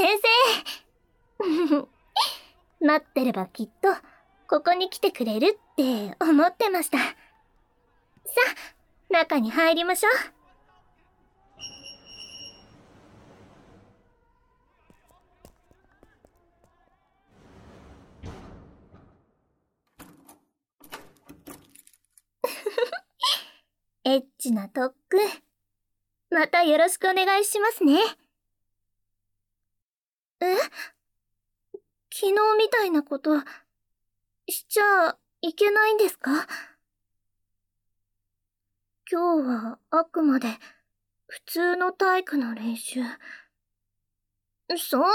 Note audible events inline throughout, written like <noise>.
先生 <laughs> 待ってればきっと、ここに来てくれるって思ってました。さあ、中に入りましょう。<laughs> エッチな特訓。またよろしくお願いしますね。え？昨日みたいなこと、しちゃいけないんですか？今日はあくまで普通の体育の練習。そんな、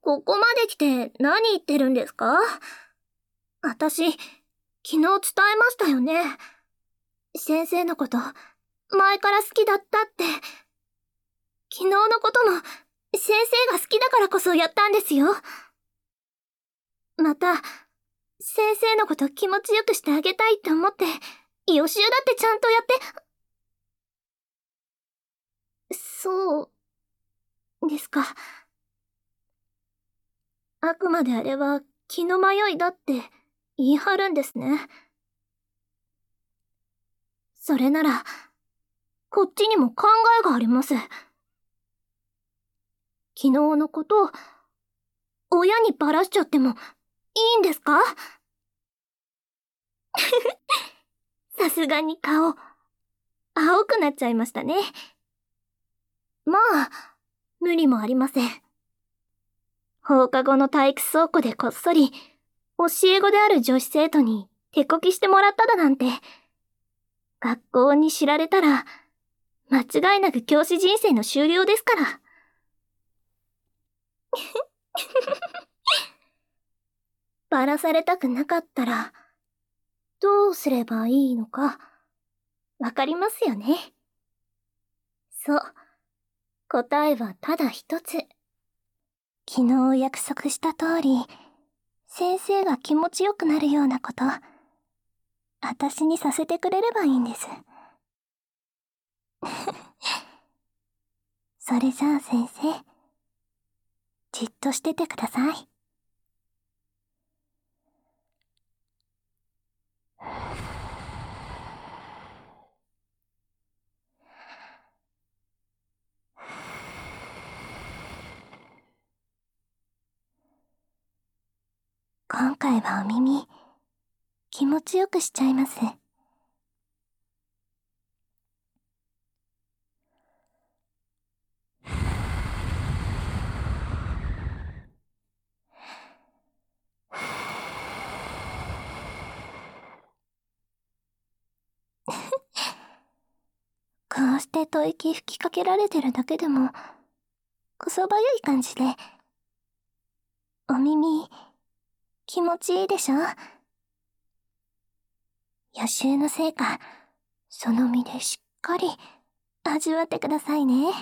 ここまで来て何言ってるんですか？私、昨日伝えましたよね。先生のこと、前から好きだったって。昨日のことも、先生が好きだからこそやったんですよ。また、先生のこと気持ちよくしてあげたいって思って、予習だってちゃんとやって、そう、ですか。あくまであれは気の迷いだって言い張るんですね。それなら、こっちにも考えがあります。昨日のこと、親にばらしちゃってもいいんですか？<laughs> さすがに顔、青くなっちゃいましたね。まあ、無理もありません。放課後の体育倉庫でこっそり、教え子である女子生徒に手こきしてもらっただなんて、学校に知られたら、間違いなく教師人生の終了ですから。<laughs> ばらされたくなかったら、どうすればいいのか、わかりますよね。そう。答えはただ一つ。昨日約束した通り、先生が気持ちよくなるようなこと、私にさせてくれればいいんです。<laughs> それじゃあ先生、じっとしててください。今回はお耳、気持ちよくしちゃいます。こうして吐息吹きかけられてるだけでも、こそばゆい感じで、お耳、気持ちいいでしょ？予習のせいか、その身でしっかり味わってくださいね。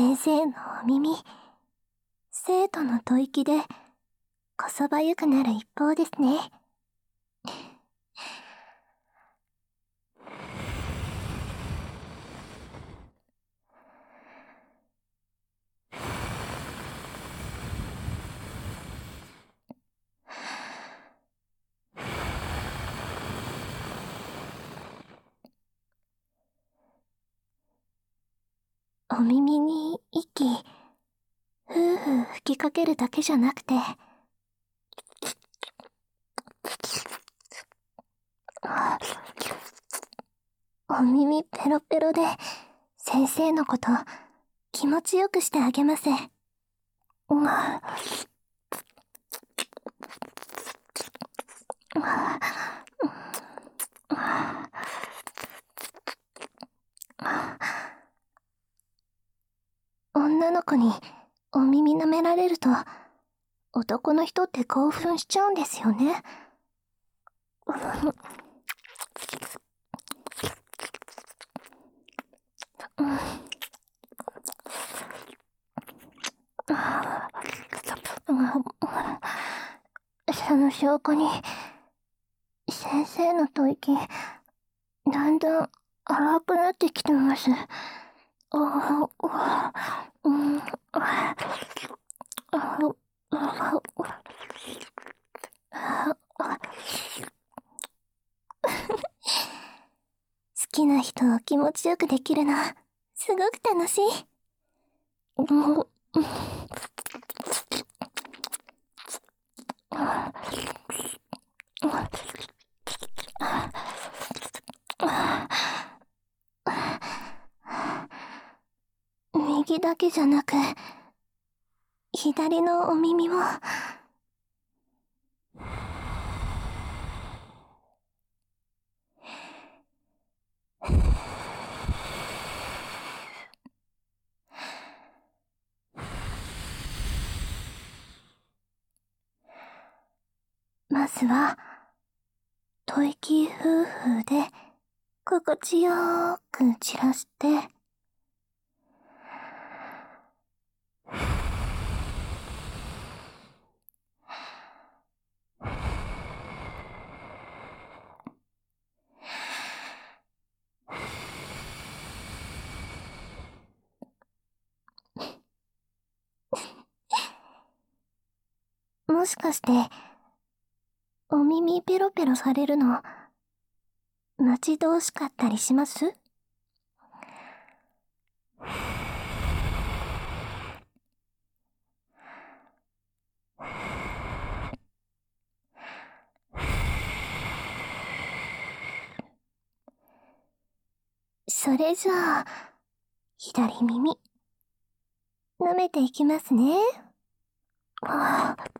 先生のお耳、生徒の吐息で、こそばゆくなる一方ですね。お耳に息、ふうふう吹きかけるだけじゃなくて、お耳ペロペロで、先生のこと気持ちよくしてあげます。うん。女の子にお耳舐められると、男の人って興奮しちゃうんですよね。その証拠に、先生の吐息、だんだん荒くなってきてます。あお好きな人を気持ちよくできるの、すごく楽しい。<laughs> 右だけじゃなく、左のお耳も、まずは、吐息夫婦で、心地よく散らして、もしかして、お耳ペロペロされるの、待ち遠しかったりします？それじゃあ、左耳、舐めていきますね。ああ。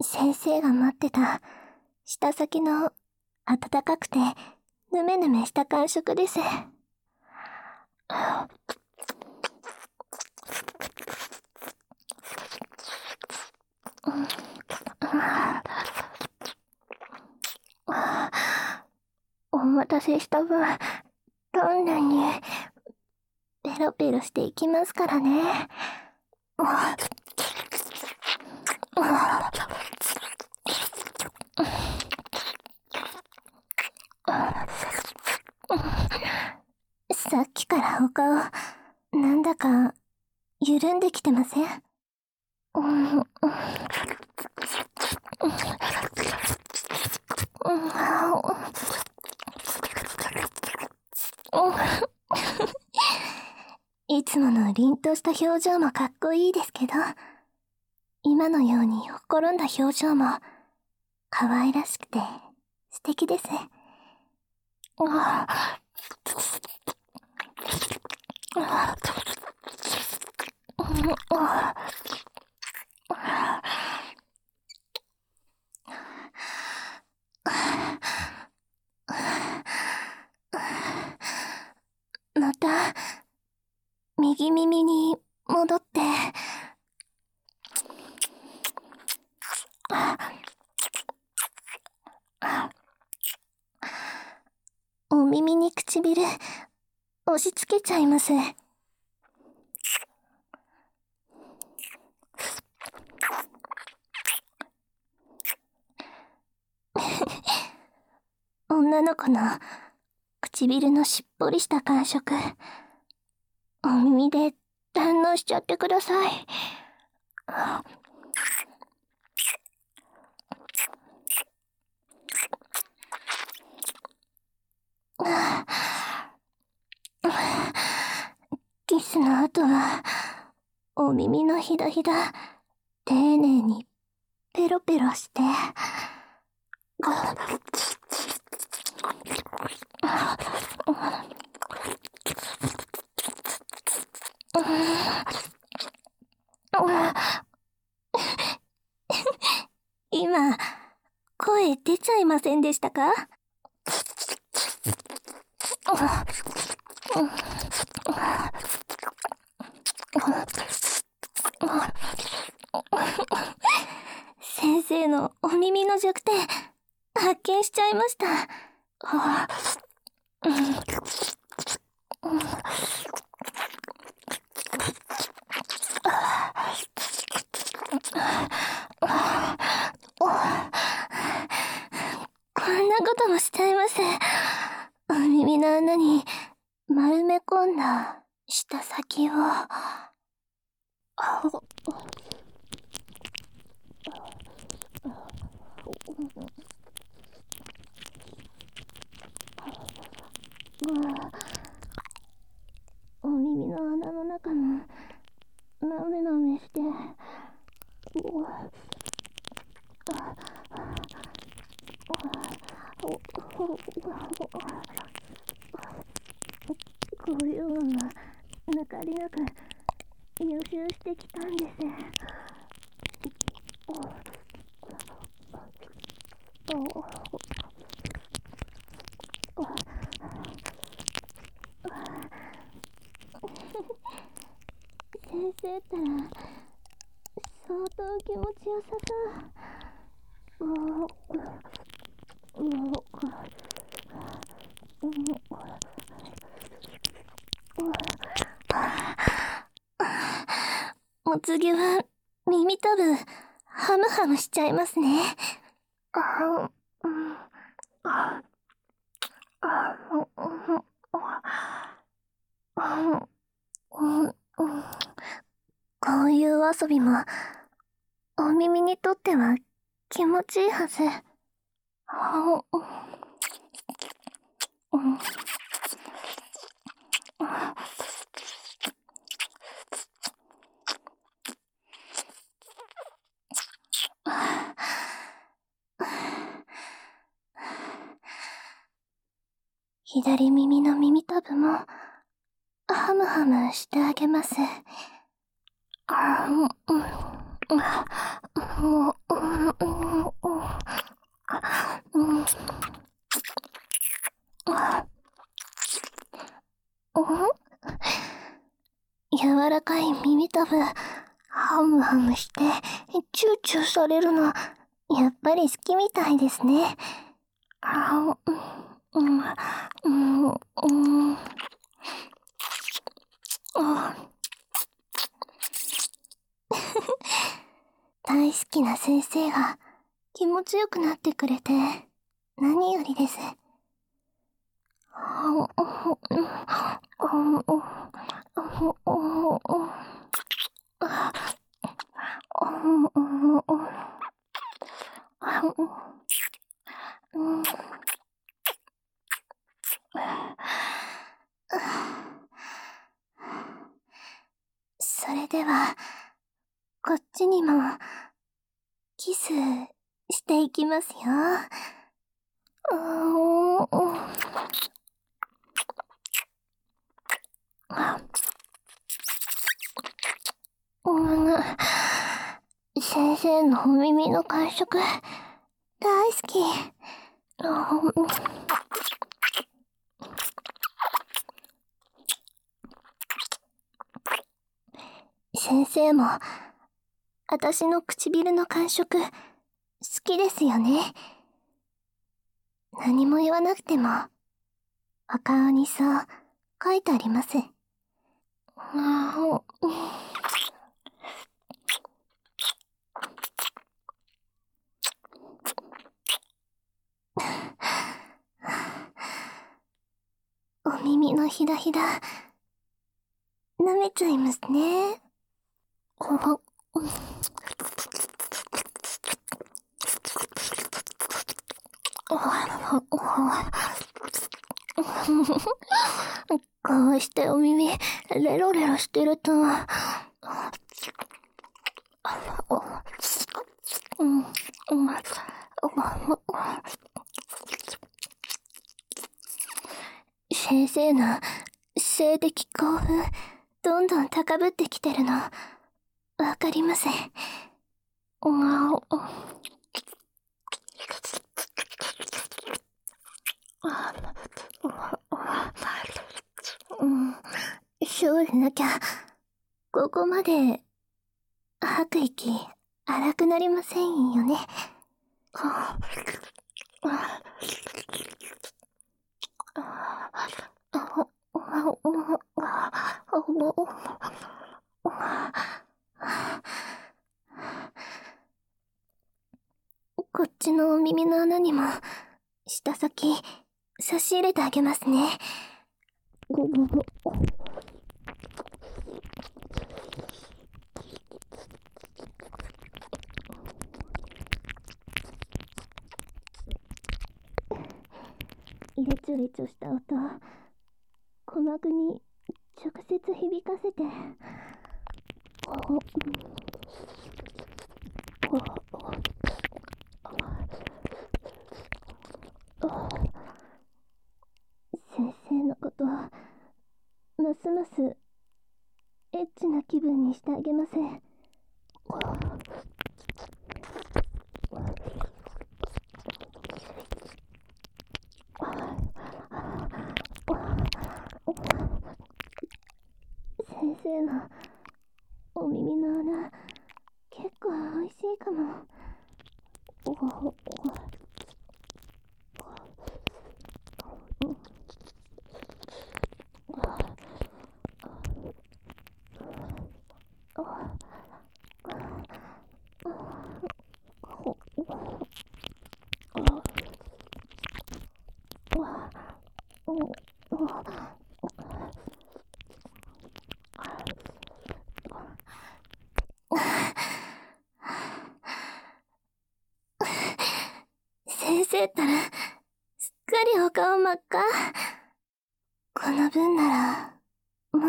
先生が待ってた舌先の温かくてぬめぬめした感触です。お待たせした分、どんなに、ペロペロしていきますからね。さっきからお顔、なんだか、緩んできてませんうんいつもの凛とした表情もかっこいいですけど、今のようにほころんだ表情も可愛らしくて素敵です。また、右耳に戻って、お耳に唇、押し付けちゃいます。女の子の唇のしっぽりした感触、お耳で堪能しちゃってください。キスの後は、お耳のひだひだ、丁寧にペロペロして、<laughs> 今、声出ちゃいませんでしたか発見しちゃいました。こんなこともしちゃいます。お耳の穴に丸め込んだ舌先を。お耳の穴の中もなめなめしてこういうのが抜かりなく入手してきたんです先生ったら相当気持ちよさそうお次は耳たぶハムハムしちゃいますねあこういう遊びも、お耳にとっては気持ちいいはず。左耳の耳たぶも、ハムハムしてあげます。柔らかい耳たぶ、ハムハムして、チューチューされるの、やっぱり好きみたいですね。あうん。うん。うん。大好きな先生が気持ちよくなってくれて何よりです。それでは、こっちにも、キスしていきますよ。先生のお耳の感触、大好き。先生も、私の唇の感触、きですよね。何も言わなくても、お顔にそう書いてあります。お耳のひだひだ、舐めちゃいますね。こうしてお耳、レロレロしてると、先生の性的興奮、どんどん高ぶってきてるの、わかりません。そうなきゃ、ここまで、吐く息、荒くなりませんよね。こっちのお耳の穴にも、舌先、差し入れてあげますね。ごごご。レチョレチョした音鼓膜に直接響かせて先生のことますますエッチな気分にしてあげません。先生のお耳の穴結構美味しいかも。先生ったら、すっかりお顔真っ赤。この分なら、も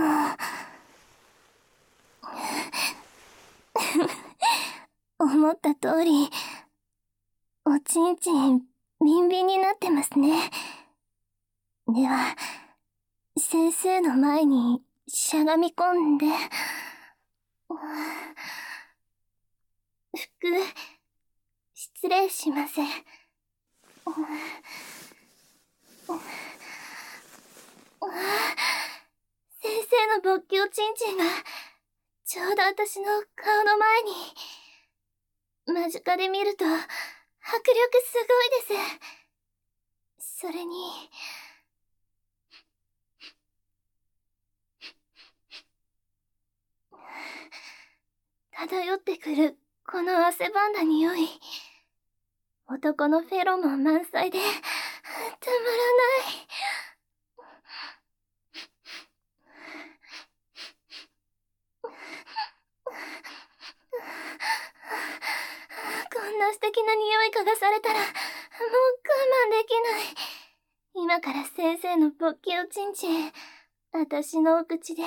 う思った通り、おちんちん、ビンビンになってますね。では、先生の前にしゃがみ込んで、服、失礼します。先生の勃起おちんちんが、ちょうど私の顔の前に、間近で見ると、迫力すごいです。それに、漂ってくるこの汗ばんだ匂い。男のフェロモン満載で、たまらない。こんな素敵なされたら、もう我慢できない。今から先生の勃起おちんちん、私のお口で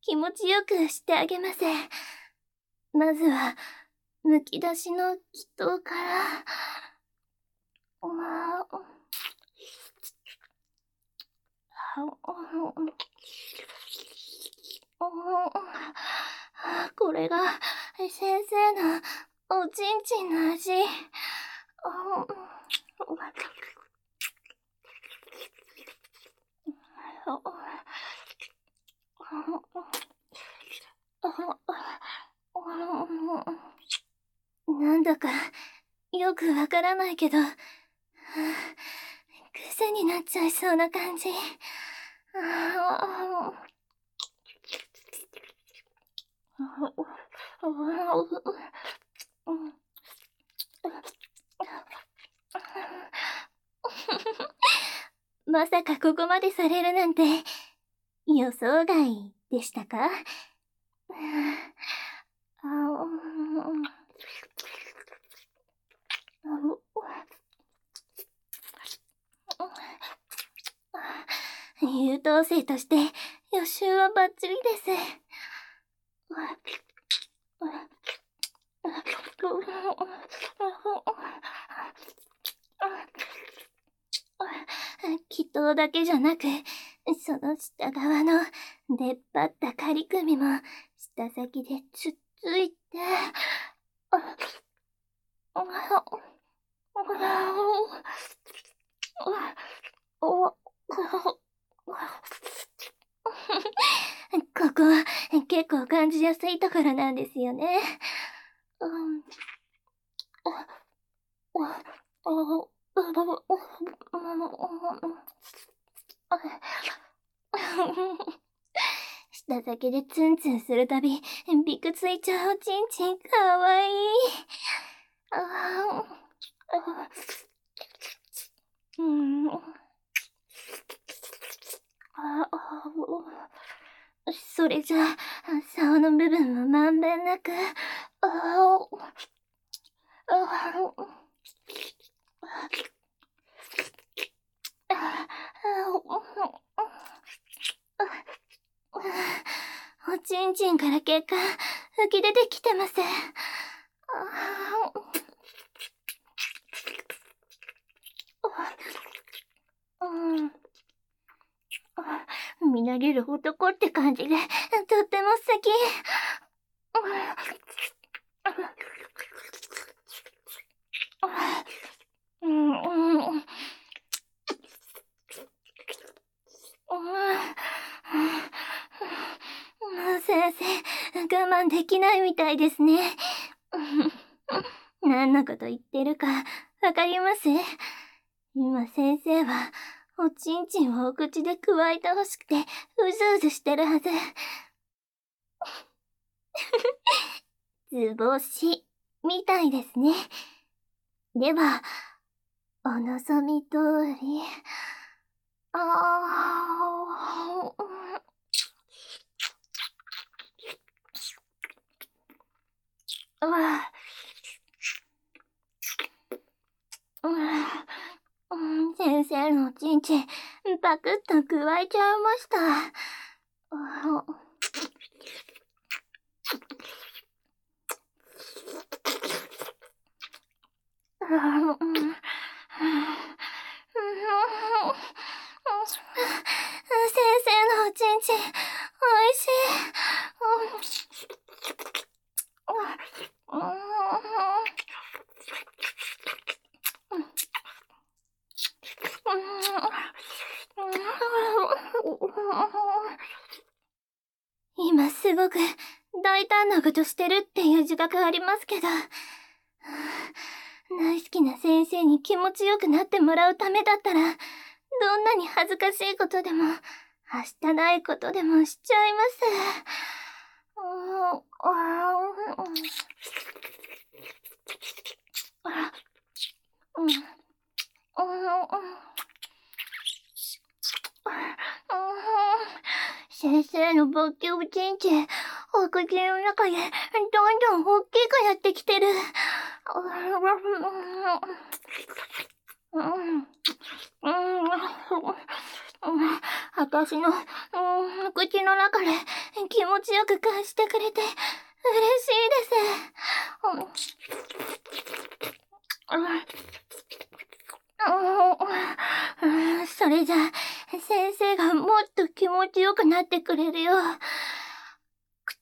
気持ちよくしてあげます。まずは、むき出しの祈祷から、これが先生のおちんちんの味。なんだかよくわからないけど、癖になっちゃいそうな感じ。<laughs> まさかここまでされるなんて予想外でしたか？優等生として予習はバッチリです。祈祷だけじゃなく、その下側の出っ張った仮組も舌先でつっついて、ここ結構感じやすいところなんですよね。うん。舌先でツンツンするたび、びくついちゃうおちんちんかわいい。あうん。それじゃあ、竿の部分はまんべんなく、おちんちんから血管、浮き出てきてます。見慣れる男って感じで、とっても素敵。うん、うん、うん。先生、我慢できないみたいですね。<laughs> 何のこと言ってるか、わかります？今先生は、おちんちんをお口でくわえてほしくて、うずうずしてるはず。<laughs> 図星、みたいですね。では、お望み通り、ああ、ああ、先生ち、パクッと加えちゃいました。先生のおちんちん、おいしい。今すごく大胆なことしてるっていう自覚ありますけど、大好きな先生に気持ちよくなってもらうためだったら、どんなに恥ずかしいことでも、はしたないことでもしちゃいます。先生の勃起おちん。ちん、お口の中でどん。どん。大きくなってきてる。私の、口の中で気持ちよく感じてくれて嬉しいです。それじゃ、先生がもっと気持ちよくなってくれるよ。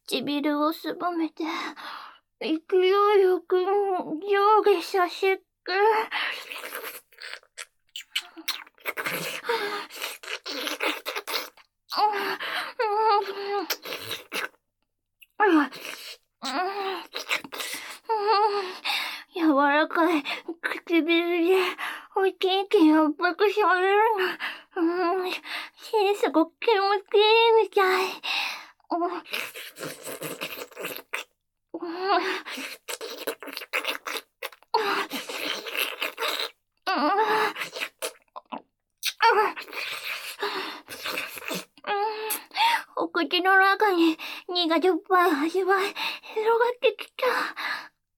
唇をすぼめて、勢いよく上下させて、柔はいかい唇でおちんちん圧迫されるの。うん、すごく気持ちいいみたい。お口の中に苦じょっぱい味わい広がってきた。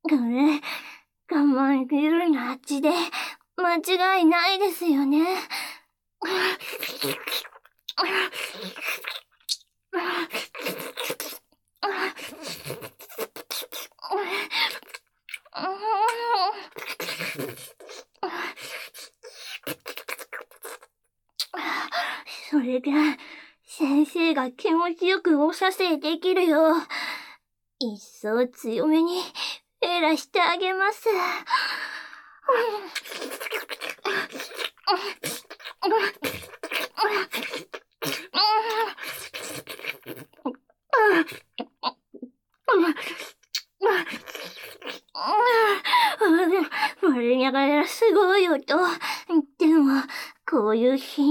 これ、我慢するのあっちで間違いないですよね。それで、先生が気持ちよくお射精できるよう、一層強めにエラしてあげます。そうよと。でも、こういう日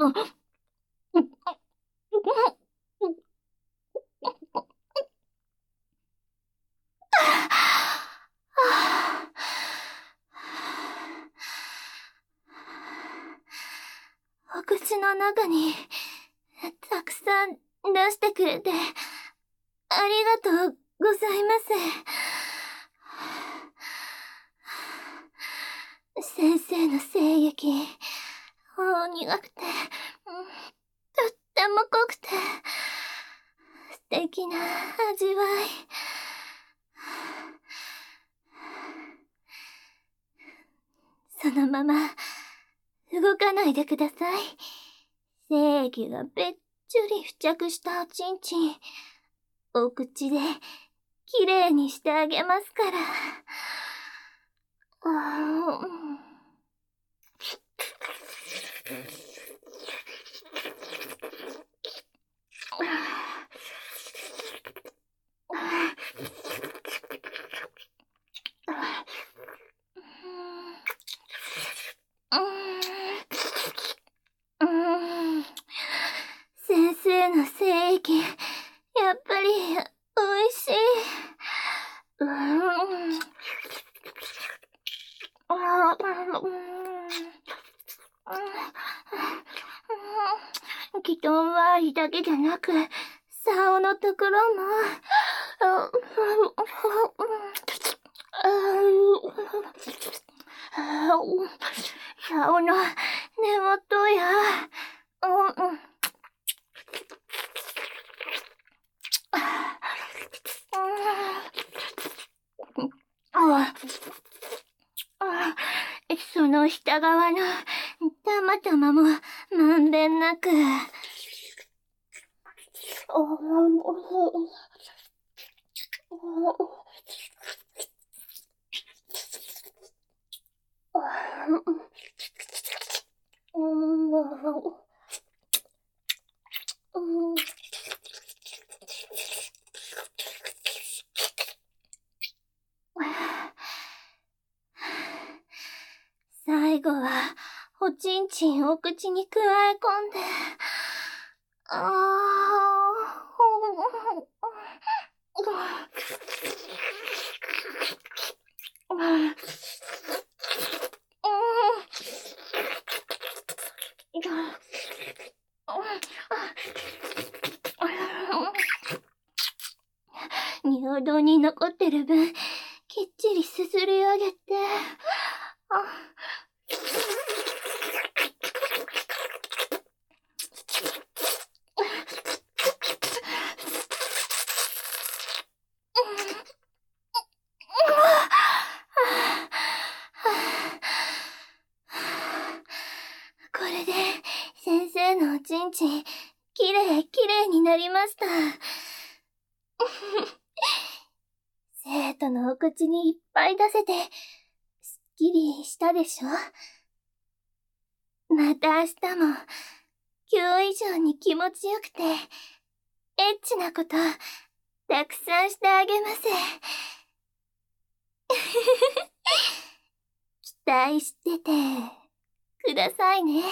oh. <laughs> 着したおちんちん、お口で綺麗にしてあげますから。あの精液、やっぱり、美味しい。うん。あギトン周りだけじゃなく、竿のところも、竿の根元や、その下側のたまたまもまん。べん。なく。最後は、おちんちんお口にくわえ込んで、ああ、尿道に残ってる分、きっちりすすり上げて、あちんちん、きれいきれいになりました。生口にいっぱい出せて、すっきりしたでしょ？また明日も、今日以上に気持ちよくて、エッチなこと、たくさんしてあげます。<laughs> 期待してて、くださいね。